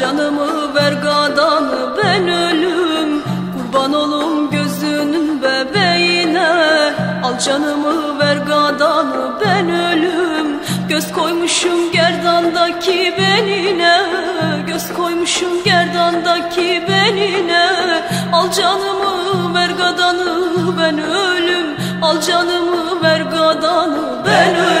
Canımı ver gadanı ben ölüm. Kurban olum gözünün bebeğine. Al canımı ver gadanı ben ölüm. Göz koymuşum gerdandaki benine. Göz koymuşum gerdandaki benine. Al canımı ver gadanı ben ölüm. Al canımı ver gadanı ben ölüm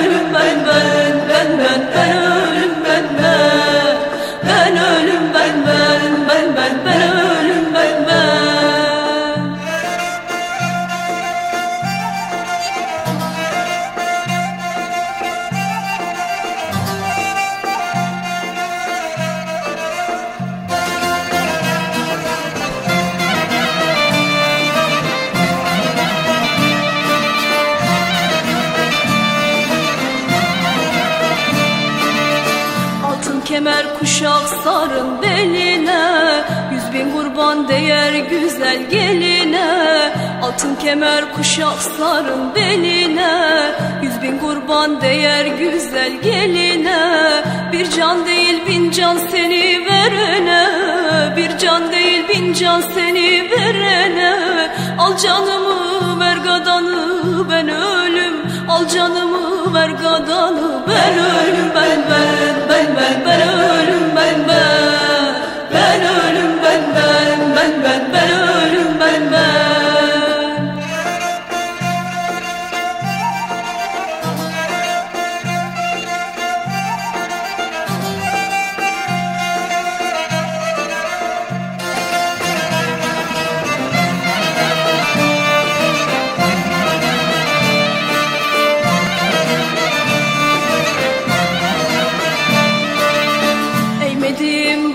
kemer kuşak sarın beline Yüz bin kurban değer güzel geline. Altın kemer kuşak sarın beline Yüz bin kurban değer güzel geline. Bir can değil bin can seni verene Bir can değil bin can seni verene. Al canımı ver gadanı ben ölüm Al canımı ver gadanı ben ölüm ben ben ben ben ben ölüm ben ben. Ben ölüm ben ben ben ben ben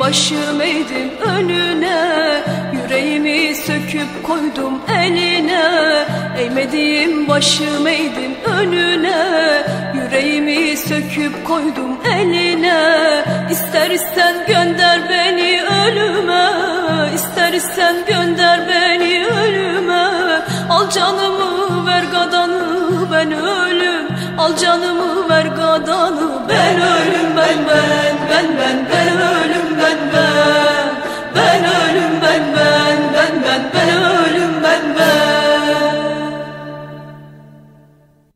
Başım eğdim önüne Yüreğimi söküp koydum eline. Eğmedim başım eğdim önüne Yüreğimi söküp koydum eline. İstersen gönder beni ölüme İstersen gönder beni ölüme. Al canımı ver gadanı ben ölüm. Al canımı ver gadanı ben ölüm. Ben ben ben ben ben. ölüm